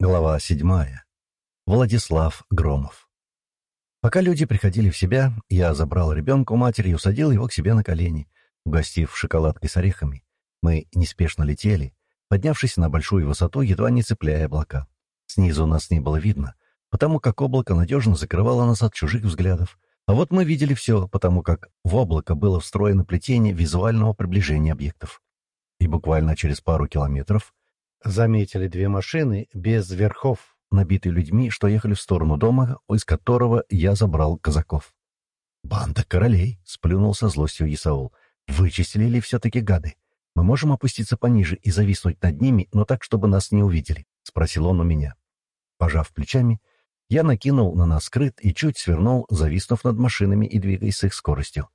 Глава седьмая. Владислав Громов. Пока люди приходили в себя, я забрал ребенка у матери и усадил его к себе на колени, угостив шоколадкой с орехами. Мы неспешно летели, поднявшись на большую высоту, едва не цепляя облака. Снизу нас не было видно, потому как облако надежно закрывало нас от чужих взглядов. А вот мы видели все, потому как в облако было встроено плетение визуального приближения объектов. И буквально через пару километров Заметили две машины без верхов, набитые людьми, что ехали в сторону дома, из которого я забрал казаков. «Банда королей!» — сплюнул со злостью Исаул. «Вычислили ли все-таки гады? Мы можем опуститься пониже и зависнуть над ними, но так, чтобы нас не увидели?» — спросил он у меня. Пожав плечами, я накинул на нас скрыт и чуть свернул, зависнув над машинами и двигаясь с их скоростью.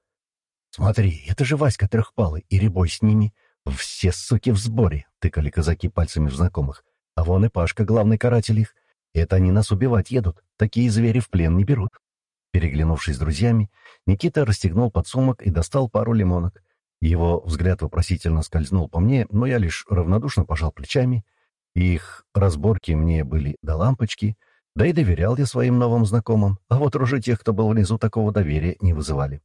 «Смотри, это же Васька Трехпалый и Рябой с ними. «Все суки в сборе!» — тыкали казаки пальцами в знакомых. «А вон и Пашка, главный каратель их. Это они нас убивать едут. Такие звери в плен не берут». Переглянувшись с друзьями, Никита расстегнул подсумок и достал пару лимонок. Его взгляд вопросительно скользнул по мне, но я лишь равнодушно пожал плечами. Их разборки мне были до лампочки, да и доверял я своим новым знакомым, а вот уже тех, кто был внизу, такого доверия не вызывали.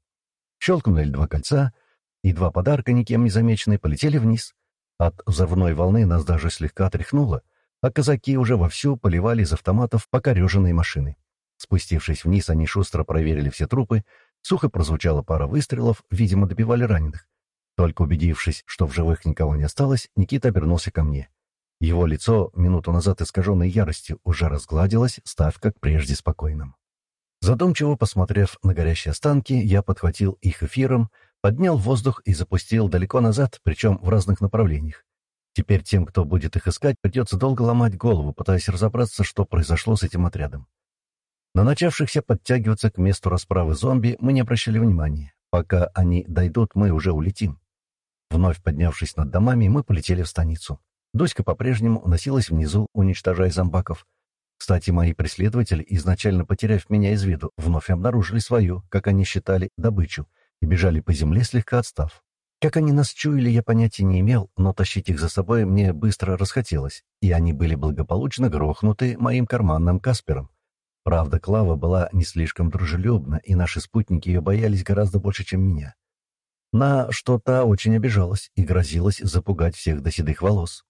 Щелкнули два кольца — и два подарка, никем не замеченные, полетели вниз. От взрывной волны нас даже слегка тряхнуло, а казаки уже вовсю поливали из автоматов покореженные машины. Спустившись вниз, они шустро проверили все трупы, сухо прозвучала пара выстрелов, видимо, добивали раненых. Только убедившись, что в живых никого не осталось, Никита обернулся ко мне. Его лицо, минуту назад искаженной яростью, уже разгладилось, став как прежде спокойным. Задумчиво посмотрев на горящие останки, я подхватил их эфиром, поднял воздух и запустил далеко назад, причем в разных направлениях. Теперь тем, кто будет их искать, придется долго ломать голову, пытаясь разобраться, что произошло с этим отрядом. На начавшихся подтягиваться к месту расправы зомби мы не обращали внимания. Пока они дойдут, мы уже улетим. Вновь поднявшись над домами, мы полетели в станицу. Дуська по-прежнему носилась внизу, уничтожая зомбаков. Кстати, мои преследователи, изначально потеряв меня из виду, вновь обнаружили свою, как они считали, добычу — и бежали по земле, слегка отстав. Как они нас чуяли, я понятия не имел, но тащить их за собой мне быстро расхотелось, и они были благополучно грохнуты моим карманным Каспером. Правда, Клава была не слишком дружелюбна, и наши спутники ее боялись гораздо больше, чем меня. На что-то очень обижалась и грозилась запугать всех до седых волос.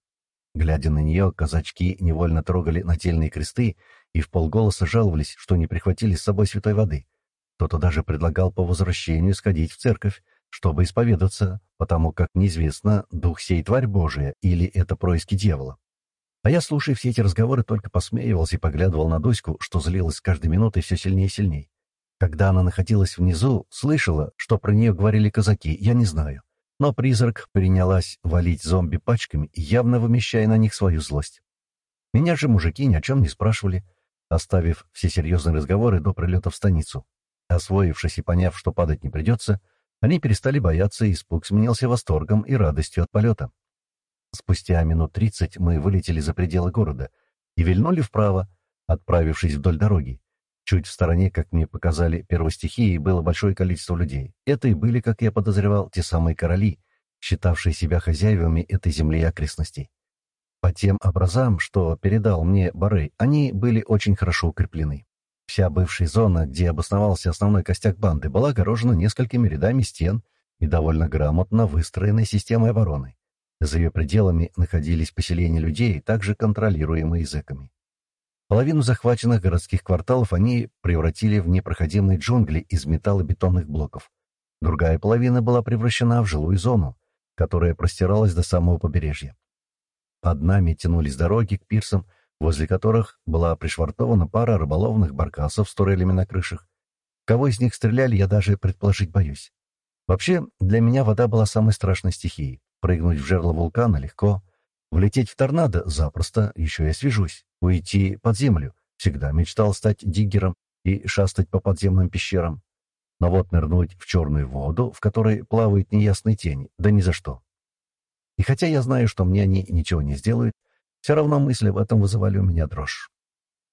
Глядя на нее, казачки невольно трогали нательные кресты и в полголоса жаловались, что не прихватили с собой святой воды. Кто-то даже предлагал по возвращению сходить в церковь, чтобы исповедаться, потому как неизвестно, дух сей тварь Божия или это происки дьявола. А я, слушая все эти разговоры, только посмеивался и поглядывал на Дуську, что злилась с каждой минутой все сильнее и сильнее. Когда она находилась внизу, слышала, что про нее говорили казаки, я не знаю. Но призрак принялась валить зомби пачками, явно вымещая на них свою злость. Меня же мужики ни о чем не спрашивали, оставив все серьезные разговоры до прилета в станицу. Освоившись и поняв, что падать не придется, они перестали бояться, и испуг сменился восторгом и радостью от полета. Спустя минут тридцать мы вылетели за пределы города и вильнули вправо, отправившись вдоль дороги. Чуть в стороне, как мне показали первостихии, было большое количество людей. Это и были, как я подозревал, те самые короли, считавшие себя хозяевами этой земли и окрестностей. По тем образам, что передал мне Барей, они были очень хорошо укреплены. Вся бывшая зона, где обосновался основной костяк банды, была огорожена несколькими рядами стен и довольно грамотно выстроенной системой обороны. За ее пределами находились поселения людей, также контролируемые языками. Половину захваченных городских кварталов они превратили в непроходимые джунгли из металлобетонных блоков. Другая половина была превращена в жилую зону, которая простиралась до самого побережья. Под нами тянулись дороги к пирсам, возле которых была пришвартована пара рыболовных баркасов с турелями на крышах. Кого из них стреляли, я даже предположить боюсь. Вообще, для меня вода была самой страшной стихией. Прыгнуть в жерло вулкана легко. Влететь в торнадо запросто, еще я свяжусь. Уйти под землю. Всегда мечтал стать диггером и шастать по подземным пещерам. Но вот нырнуть в черную воду, в которой плавают неясные тени, да ни за что. И хотя я знаю, что мне они ничего не сделают, все равно мысли об этом вызывали у меня дрожь.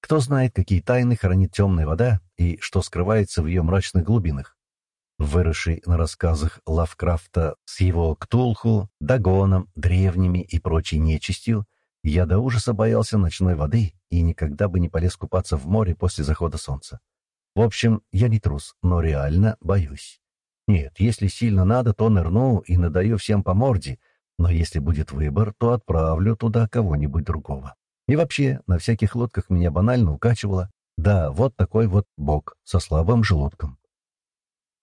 Кто знает, какие тайны хранит темная вода и что скрывается в ее мрачных глубинах. Выросший на рассказах Лавкрафта с его Ктулху, Дагоном, древними и прочей нечистью, Я до ужаса боялся ночной воды и никогда бы не полез купаться в море после захода солнца. В общем, я не трус, но реально боюсь. Нет, если сильно надо, то нырну и надаю всем по морде, но если будет выбор, то отправлю туда кого-нибудь другого. И вообще, на всяких лодках меня банально укачивало. Да, вот такой вот бог со слабым желудком.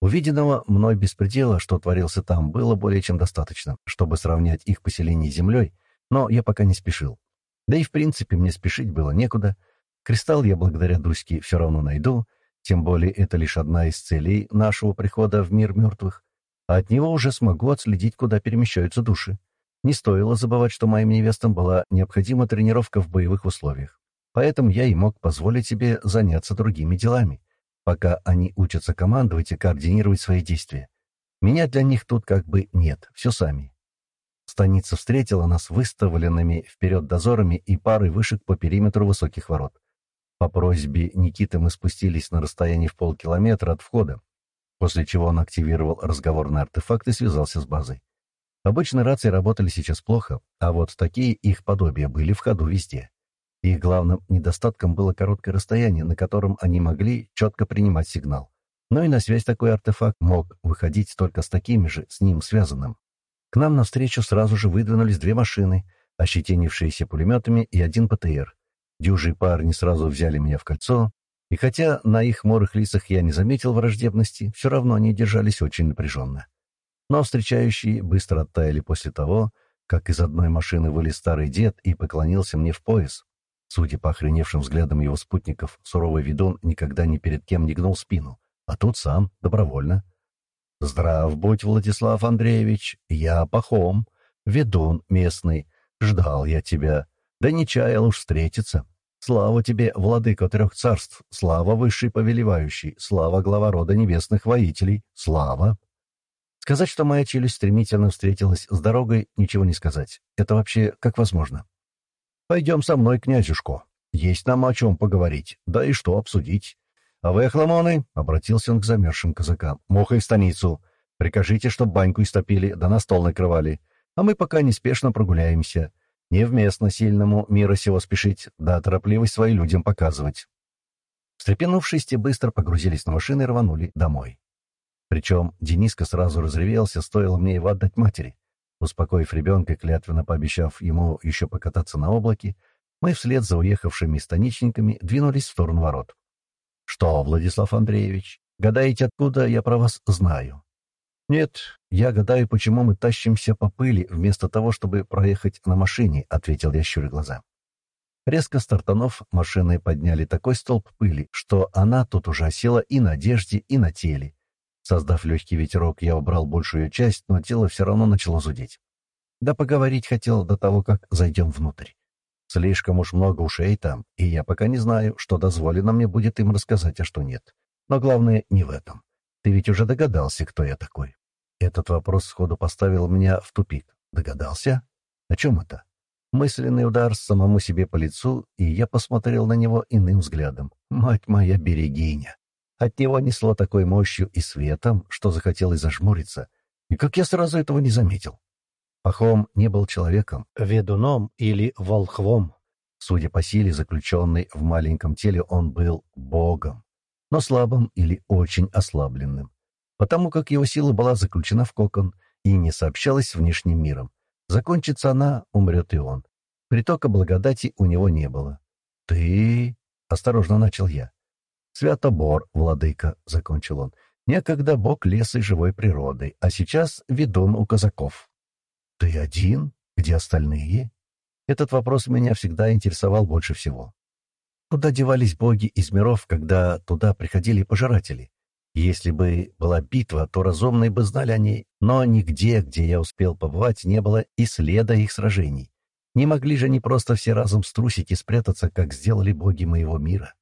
Увиденного мной беспредела, что творился там, было более чем достаточно, чтобы сравнять их поселение с землей, но я пока не спешил. Да и в принципе мне спешить было некуда. Кристалл я благодаря Дуське все равно найду, тем более это лишь одна из целей нашего прихода в мир мертвых, а от него уже смогу отследить, куда перемещаются души. Не стоило забывать, что моим невестам была необходима тренировка в боевых условиях. Поэтому я и мог позволить себе заняться другими делами, пока они учатся командовать и координировать свои действия. Меня для них тут как бы нет, все сами. Станица встретила нас выставленными вперед дозорами и парой вышек по периметру высоких ворот. По просьбе Никиты мы спустились на расстояние в полкилометра от входа, после чего он активировал разговорный артефакт и связался с базой. Обычно рации работали сейчас плохо, а вот такие их подобия были в ходу везде. Их главным недостатком было короткое расстояние, на котором они могли четко принимать сигнал. Но и на связь такой артефакт мог выходить только с такими же, с ним связанным. К нам навстречу сразу же выдвинулись две машины, ощетинившиеся пулеметами, и один ПТР. Дюжие парни сразу взяли меня в кольцо, и хотя на их морых лицах я не заметил враждебности, все равно они держались очень напряженно но встречающие быстро оттаяли после того, как из одной машины вылез старый дед и поклонился мне в пояс. Судя по охреневшим взглядам его спутников, суровый ведун никогда ни перед кем не гнул спину, а тут сам, добровольно. «Здрав будь, Владислав Андреевич, я Пахом, ведун местный, ждал я тебя, да не чаял уж встретиться. Слава тебе, владыка трех царств, слава высший повелевающий, слава глава рода небесных воителей, слава!» Сказать, что моя челюсть стремительно встретилась с дорогой, ничего не сказать. Это вообще как возможно? «Пойдем со мной, князюшко. Есть нам о чем поговорить, да и что обсудить. А вы, охламоны, — обратился он к замерзшим казакам, — мухой в станицу. Прикажите, чтоб баньку истопили, да на стол накрывали. А мы пока неспешно прогуляемся. Невместно сильному мира сего спешить, да торопливость своим людям показывать». Встрепенувшись, те быстро погрузились на машины и рванули домой. Причем Дениска сразу разревелся, стоило мне его отдать матери. Успокоив ребенка, клятвенно пообещав ему еще покататься на облаке, мы вслед за уехавшими станичниками двинулись в сторону ворот. — Что, Владислав Андреевич, гадаете, откуда я про вас знаю? — Нет, я гадаю, почему мы тащимся по пыли, вместо того, чтобы проехать на машине, — ответил я, щуря глаза. Резко стартанув, машины подняли такой столб пыли, что она тут уже осела и на одежде, и на теле, Создав легкий ветерок, я убрал большую часть, но тело все равно начало зудеть. Да поговорить хотел до того, как зайдем внутрь. Слишком уж много ушей там, и я пока не знаю, что дозволено мне будет им рассказать, а что нет. Но главное не в этом. Ты ведь уже догадался, кто я такой. Этот вопрос сходу поставил меня в тупик. Догадался? О чем это? Мысленный удар самому себе по лицу, и я посмотрел на него иным взглядом. Мать моя берегиня! От него несло такой мощью и светом, что захотелось зажмуриться. И как я сразу этого не заметил. Пахом не был человеком, ведуном или волхвом. Судя по силе, заключенной в маленьком теле, он был богом, но слабым или очень ослабленным, потому как его сила была заключена в кокон и не сообщалась внешним миром. Закончится она, умрет и он. Притока благодати у него не было. «Ты...» — осторожно начал я. «Святобор, владыка», — закончил он, — «некогда бог леса и живой природы, а сейчас ведун у казаков». «Ты один? Где остальные?» Этот вопрос меня всегда интересовал больше всего. Куда девались боги из миров, когда туда приходили пожиратели? Если бы была битва, то разумные бы знали о ней, но нигде, где я успел побывать, не было и следа их сражений. Не могли же они просто все разом струсить и спрятаться, как сделали боги моего мира.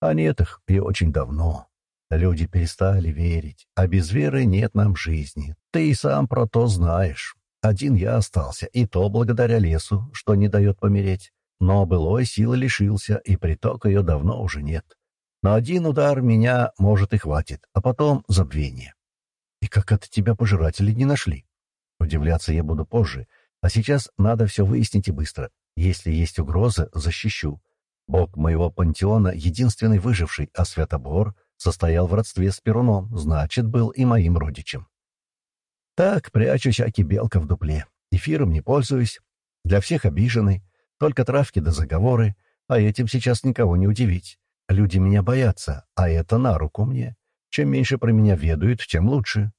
А нет их и очень давно. Люди перестали верить, а без веры нет нам жизни. Ты и сам про то знаешь. Один я остался, и то благодаря лесу, что не дает помереть. Но былой силы лишился, и приток ее давно уже нет. Но один удар меня, может, и хватит, а потом забвение. И как это тебя пожиратели не нашли? Удивляться я буду позже, а сейчас надо все выяснить и быстро. Если есть угроза, защищу. Бог моего пантеона — единственный выживший, а Святобор состоял в родстве с Перуном, значит, был и моим родичем. Так прячусь, аки белка в дупле. Эфиром не пользуюсь. Для всех обиженный. Только травки да заговоры. А этим сейчас никого не удивить. Люди меня боятся, а это на руку мне. Чем меньше про меня ведают, тем лучше.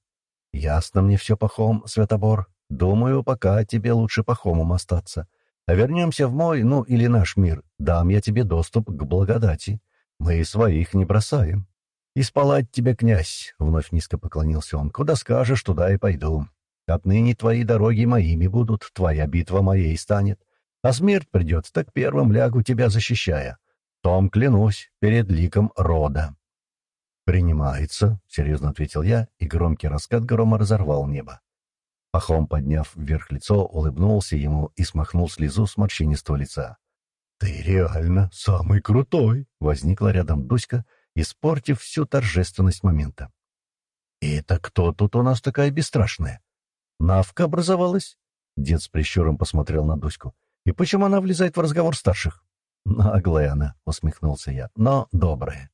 Ясно мне все, Пахом, Святобор. Думаю, пока тебе лучше Пахомом остаться. А вернемся в мой, ну или наш мир. Дам я тебе доступ к благодати. Мы своих не бросаем. «И спалать тебе, князь!» — вновь низко поклонился он. «Куда скажешь, туда и пойду. Отныне твои дороги моими будут, твоя битва моей станет. А смерть придет, так первым лягу тебя защищая. Том клянусь перед ликом рода». «Принимается», — серьезно ответил я, и громкий раскат грома разорвал небо. Пахом, подняв вверх лицо, улыбнулся ему и смахнул слезу с морщинистого лица. «Ты реально самый крутой!» — возникла рядом Дуська, испортив всю торжественность момента. «Это кто тут у нас такая бесстрашная? Навка образовалась?» Дед с прищуром посмотрел на Дуську. «И почему она влезает в разговор старших?» «Наглая она», — усмехнулся я, — «но добрая».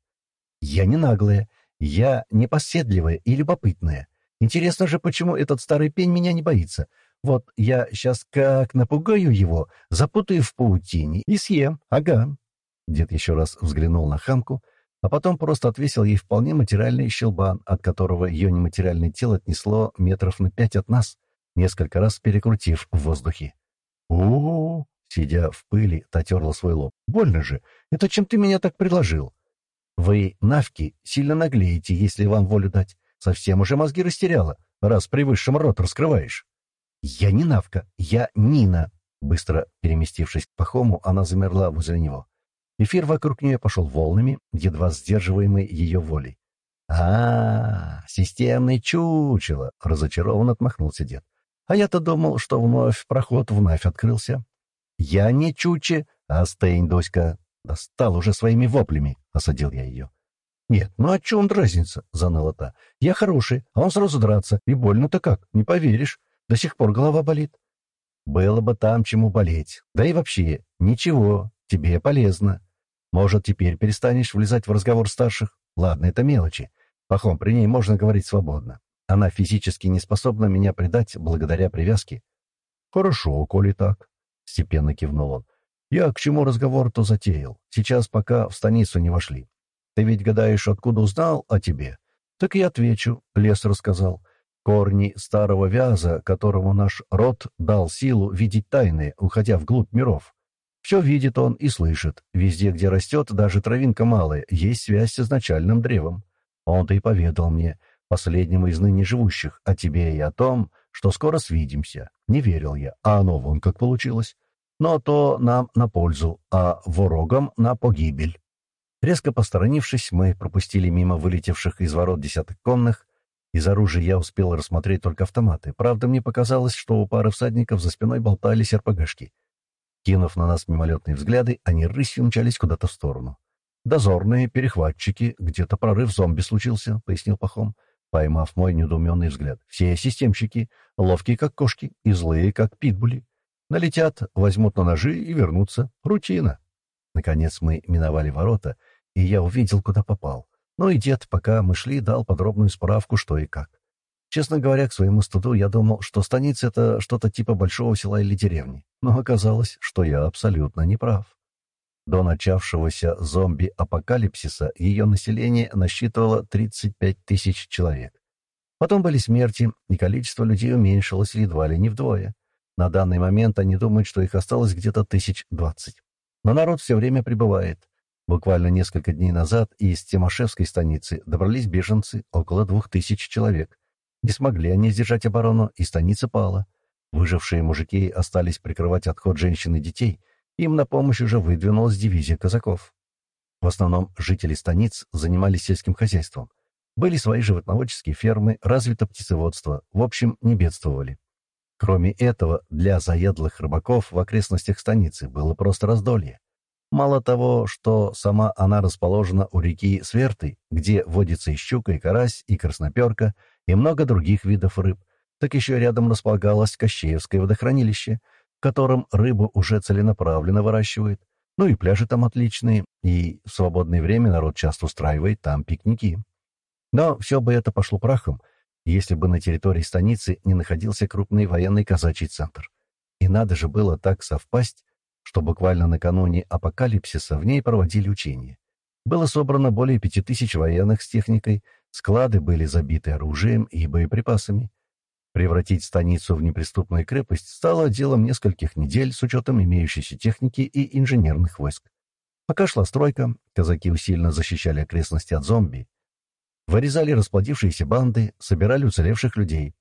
«Я не наглая, я непоседливая и любопытная. Интересно же, почему этот старый пень меня не боится. Вот я сейчас как напугаю его, запутаю в паутине и съем, ага». Дед еще раз взглянул на хамку, а потом просто отвесил ей вполне материальный щелбан, от которого ее нематериальное тело отнесло метров на пять от нас, несколько раз перекрутив в воздухе. у у Сидя в пыли, татерла свой лоб. «Больно же! Это чем ты меня так предложил?» «Вы, навки, сильно наглеете, если вам волю дать. Совсем уже мозги растеряла, раз при высшем рот раскрываешь». «Я не навка, я Нина!» Быстро переместившись к Пахому, она замерла возле него. Эфир вокруг нее пошел волнами, едва сдерживаемый ее волей. а, -а, -а системный чучело!» — разочарованно отмахнулся дед. «А я-то думал, что вновь проход вновь открылся». «Я не чуче, а стейн, Доська!» «Достал уже своими воплями!» — осадил я ее. «Нет, ну о чем разница?» — заныла та. «Я хороший, а он сразу драться. И больно-то как, не поверишь. До сих пор голова болит». «Было бы там чему болеть. Да и вообще, ничего, тебе полезно. Может, теперь перестанешь влезать в разговор старших? Ладно, это мелочи. Пахом, при ней можно говорить свободно. Она физически не способна меня предать благодаря привязке. Хорошо, коли так. Степенно кивнул он. Я к чему разговор-то затеял? Сейчас пока в станицу не вошли. Ты ведь гадаешь, откуда узнал о тебе? Так я отвечу. Лес рассказал. Корни старого вяза, которому наш род дал силу видеть тайны, уходя вглубь миров. Все видит он и слышит. Везде, где растет, даже травинка малая, есть связь с изначальным древом. Он-то и поведал мне, последнему из ныне живущих, о тебе и о том, что скоро свидимся. Не верил я, а оно вон как получилось. Но то нам на пользу, а ворогам на погибель. Резко посторонившись, мы пропустили мимо вылетевших из ворот десяток конных. Из оружия я успел рассмотреть только автоматы. Правда, мне показалось, что у пары всадников за спиной болтались РПГшки. Кинув на нас мимолетные взгляды, они рысью мчались куда-то в сторону. «Дозорные, перехватчики, где-то прорыв зомби случился», — пояснил Пахом, поймав мой недоуменный взгляд. «Все системщики, ловкие как кошки и злые как питбули. Налетят, возьмут на ножи и вернутся. Рутина». Наконец мы миновали ворота, и я увидел, куда попал. Ну и дед, пока мы шли, дал подробную справку, что и как. Честно говоря, к своему студу я думал, что станица — это что-то типа большого села или деревни, но оказалось, что я абсолютно не прав. До начавшегося зомби-апокалипсиса ее население насчитывало 35 тысяч человек. Потом были смерти, и количество людей уменьшилось едва ли не вдвое. На данный момент они думают, что их осталось где-то тысяч двадцать. Но народ все время прибывает. Буквально несколько дней назад из Тимошевской станицы добрались беженцы, около двух тысяч человек. Не смогли они сдержать оборону, и станица пала. Выжившие мужики остались прикрывать отход женщин и детей. Им на помощь уже выдвинулась дивизия казаков. В основном жители станиц занимались сельским хозяйством. Были свои животноводческие фермы, развито птицеводство. В общем, не бедствовали. Кроме этого, для заядлых рыбаков в окрестностях станицы было просто раздолье. Мало того, что сама она расположена у реки Сверты, где водится и щука, и карась, и красноперка, и много других видов рыб, так еще рядом располагалось Кощеевское водохранилище, в котором рыбу уже целенаправленно выращивают. Ну и пляжи там отличные, и в свободное время народ часто устраивает там пикники. Но все бы это пошло прахом, если бы на территории станицы не находился крупный военный казачий центр. И надо же было так совпасть, что буквально накануне апокалипсиса в ней проводили учения. Было собрано более пяти тысяч военных с техникой, склады были забиты оружием и боеприпасами. Превратить станицу в неприступную крепость стало делом нескольких недель с учетом имеющейся техники и инженерных войск. Пока шла стройка, казаки усиленно защищали окрестности от зомби. Вырезали расплодившиеся банды, собирали уцелевших людей.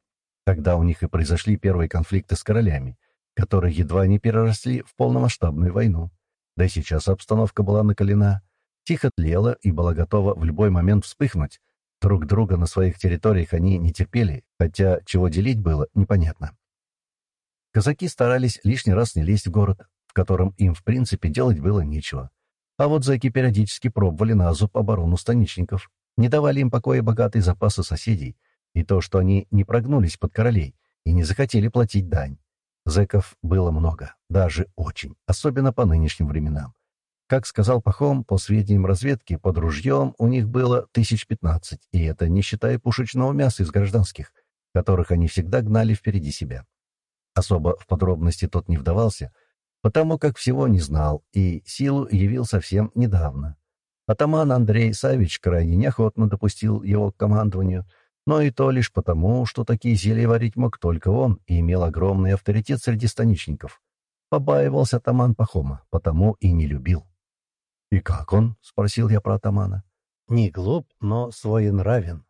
Тогда у них и произошли первые конфликты с королями, которые едва не переросли в полномасштабную войну. Да и сейчас обстановка была накалена, тихо тлела и была готова в любой момент вспыхнуть. Друг друга на своих территориях они не терпели, хотя чего делить было, непонятно. Казаки старались лишний раз не лезть в город, в котором им, в принципе, делать было нечего. А вот зэки периодически пробовали на зуб оборону станичников, не давали им покоя богатые запасы соседей, и то, что они не прогнулись под королей и не захотели платить дань. Зэков было много, даже очень, особенно по нынешним временам. Как сказал Пахом, по сведениям разведки, под ружьем у них было тысяч пятнадцать, и это не считая пушечного мяса из гражданских, которых они всегда гнали впереди себя. Особо в подробности тот не вдавался, потому как всего не знал, и силу явил совсем недавно. Атаман Андрей Савич крайне неохотно допустил его к командованию — но и то лишь потому, что такие зелья варить мог только он и имел огромный авторитет среди станичников. Побаивался атаман Пахома, потому и не любил. «И как он?» — спросил я про атамана. «Не глуп, но своенравен.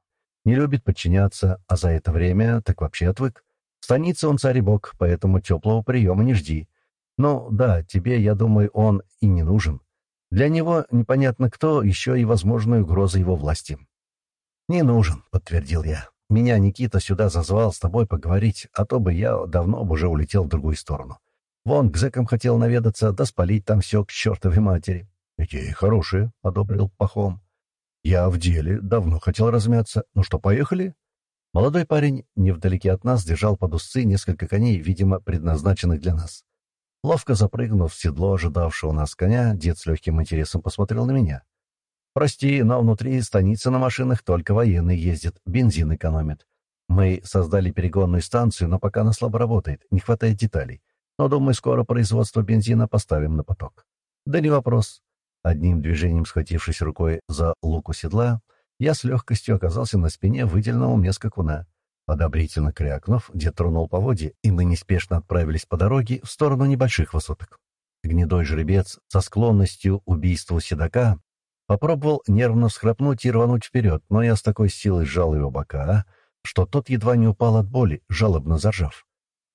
Не любит подчиняться, а за это время так вообще отвык. В станице он царь и бог, поэтому теплого приема не жди. Ну да, тебе, я думаю, он и не нужен. Для него непонятно кто, еще и возможная угроза его власти. «Не нужен», — подтвердил я. «Меня Никита сюда зазвал с тобой поговорить, а то бы я давно бы уже улетел в другую сторону. Вон к зэкам хотел наведаться, да спалить там все к чертовой матери». «Идеи хорошие», — одобрил Пахом. «Я в деле, давно хотел размяться. Ну что, поехали?» Молодой парень невдалеке от нас держал под узцы несколько коней, видимо, предназначенных для нас. Ловко запрыгнув в седло ожидавшего нас коня, дед с легким интересом посмотрел на меня. Прости, но внутри станицы на машинах только военные ездят, бензин экономят. Мы создали перегонную станцию, но пока она слабо работает, не хватает деталей. Но, думаю, скоро производство бензина поставим на поток. Да не вопрос. Одним движением схватившись рукой за луку седла, я с легкостью оказался на спине выделенного мне скакуна. Одобрительно крякнув, дед тронул по воде, и мы неспешно отправились по дороге в сторону небольших высоток. Гнедой жеребец со склонностью убийству седока Попробовал нервно схрапнуть и рвануть вперед, но я с такой силой сжал его бока, что тот едва не упал от боли, жалобно заржав.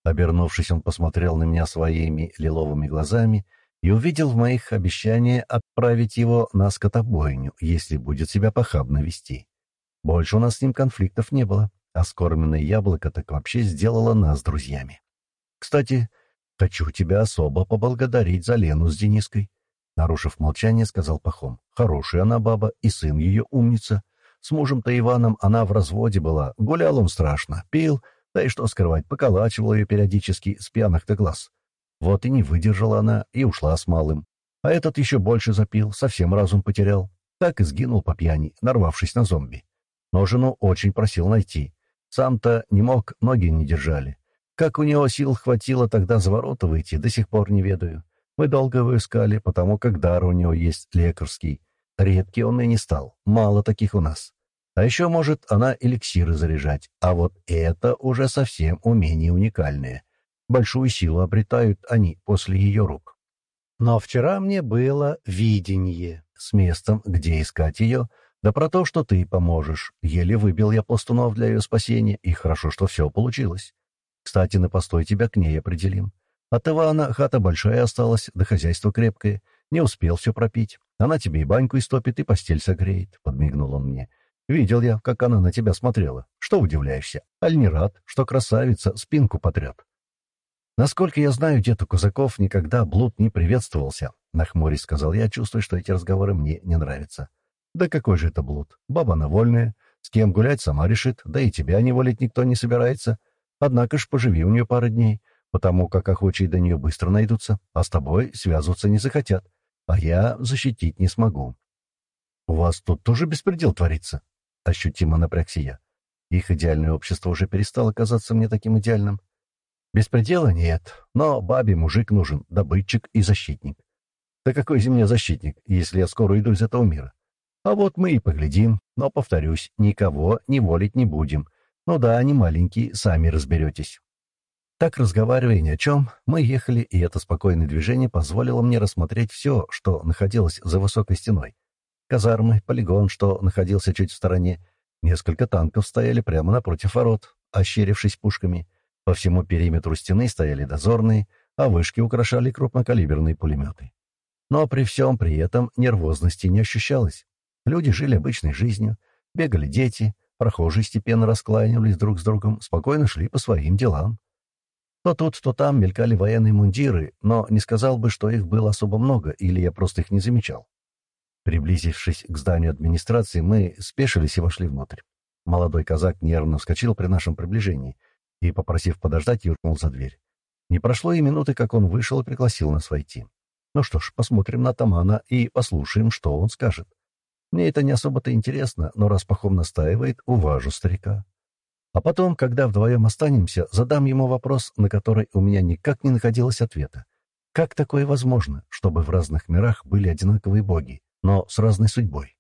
Обернувшись, он посмотрел на меня своими лиловыми глазами и увидел в моих обещание отправить его на скотобойню, если будет себя похабно вести. Больше у нас с ним конфликтов не было, а скормленное яблоко так вообще сделало нас друзьями. Кстати, хочу тебя особо поблагодарить за Лену с Дениской. Нарушив молчание, сказал Пахом. Хорошая она баба, и сын ее умница. С мужем-то Иваном она в разводе была. Гулял он страшно, пил, да и что скрывать, поколачивал ее периодически с пьяных-то глаз. Вот и не выдержала она, и ушла с малым. А этот еще больше запил, совсем разум потерял. Так и сгинул по пьяни, нарвавшись на зомби. Но жену очень просил найти. Сам-то не мог, ноги не держали. Как у него сил хватило тогда за ворота выйти, до сих пор не ведаю. Мы долго его искали, потому как дар у него есть лекарский. Редкий он и не стал, мало таких у нас. А еще может она эликсиры заряжать, а вот это уже совсем умение уникальное. Большую силу обретают они после ее рук. Но вчера мне было видение с местом, где искать ее, да про то, что ты поможешь. Еле выбил я пластунов для ее спасения, и хорошо, что все получилось. Кстати, на постой тебя к ней определим. От Ивана хата большая осталась, да хозяйство крепкое. Не успел все пропить. Она тебе и баньку истопит, и постель согреет», — подмигнул он мне. «Видел я, как она на тебя смотрела. Что удивляешься? Аль не рад, что красавица спинку потрет?» «Насколько я знаю, дед у казаков никогда блуд не приветствовался», — нахмурясь сказал я, чувствуя, что эти разговоры мне не нравятся. «Да какой же это блуд? Баба она вольная. С кем гулять сама решит, да и тебя не волить никто не собирается. Однако ж поживи у нее пару дней. Потому как охочие до нее быстро найдутся, а с тобой связываться не захотят, а я защитить не смогу. «У вас тут тоже беспредел творится?» — ощутимо напрягся я. Их идеальное общество уже перестало казаться мне таким идеальным. Беспредела нет, но бабе мужик нужен, добытчик и защитник. Да какой мне защитник, если я скоро иду из этого мира? А вот мы и поглядим, но, повторюсь, никого не волить не будем. Ну да, они маленькие, сами разберетесь. Так, разговаривая ни о чем, мы ехали, и это спокойное движение позволило мне рассмотреть все, что находилось за высокой стеной. Казармы, полигон, что находился чуть в стороне, несколько танков стояли прямо напротив ворот, ощерившись пушками — по всему периметру стены стояли дозорные, а вышки украшали крупнокалиберные пулеметы. Но при всем при этом нервозности не ощущалось. Люди жили обычной жизнью, бегали дети, прохожие степенно раскланивались друг с другом, спокойно шли по своим делам. То тут, то там мелькали военные мундиры, но не сказал бы, что их было особо много, или я просто их не замечал. Приблизившись к зданию администрации, мы спешились и вошли внутрь. Молодой казак нервно вскочил при нашем приближении — и, попросив подождать, юркнул за дверь. Не прошло и минуты, как он вышел и пригласил нас войти. Ну что ж, посмотрим на Тамана и послушаем, что он скажет. Мне это не особо-то интересно, но раз Пахом настаивает, уважу старика. А потом, когда вдвоем останемся, задам ему вопрос, на который у меня никак не находилось ответа. Как такое возможно, чтобы в разных мирах были одинаковые боги, но с разной судьбой?